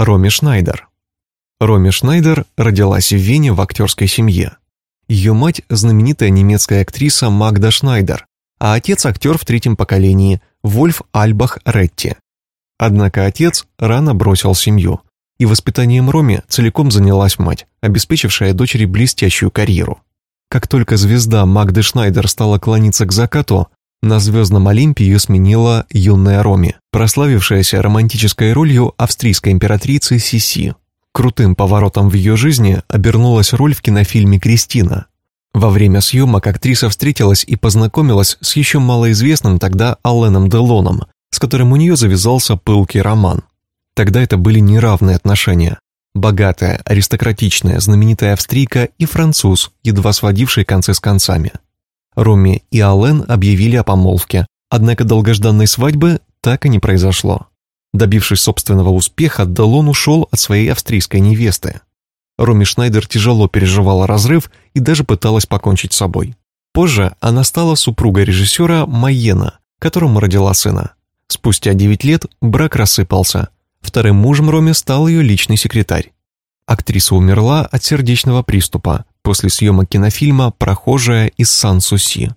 Роми Шнайдер. Роми Шнайдер родилась в Вене в актерской семье. Ее мать – знаменитая немецкая актриса Магда Шнайдер, а отец – актер в третьем поколении Вольф Альбах Ретти. Однако отец рано бросил семью, и воспитанием Роми целиком занялась мать, обеспечившая дочери блестящую карьеру. Как только звезда Магды Шнайдер стала клониться к закату, на звездном Олимпе ее сменила юная Роми, прославившаяся романтической ролью австрийской императрицы Сиси. Крутым поворотом в ее жизни обернулась роль в кинофильме «Кристина». Во время съемок актриса встретилась и познакомилась с еще малоизвестным тогда Алленом Делоном, с которым у нее завязался пылкий роман. Тогда это были неравные отношения. Богатая, аристократичная, знаменитая австрийка и француз, едва сводивший концы с концами. Роми и Аллен объявили о помолвке, однако долгожданной свадьбы так и не произошло. Добившись собственного успеха, Делон ушел от своей австрийской невесты. Роми Шнайдер тяжело переживала разрыв и даже пыталась покончить с собой. Позже она стала супругой режиссера Майена, которому родила сына. Спустя 9 лет брак рассыпался. Вторым мужем Роми стал ее личный секретарь. Актриса умерла от сердечного приступа после съемок кинофильма «Прохожая из Сан-Суси».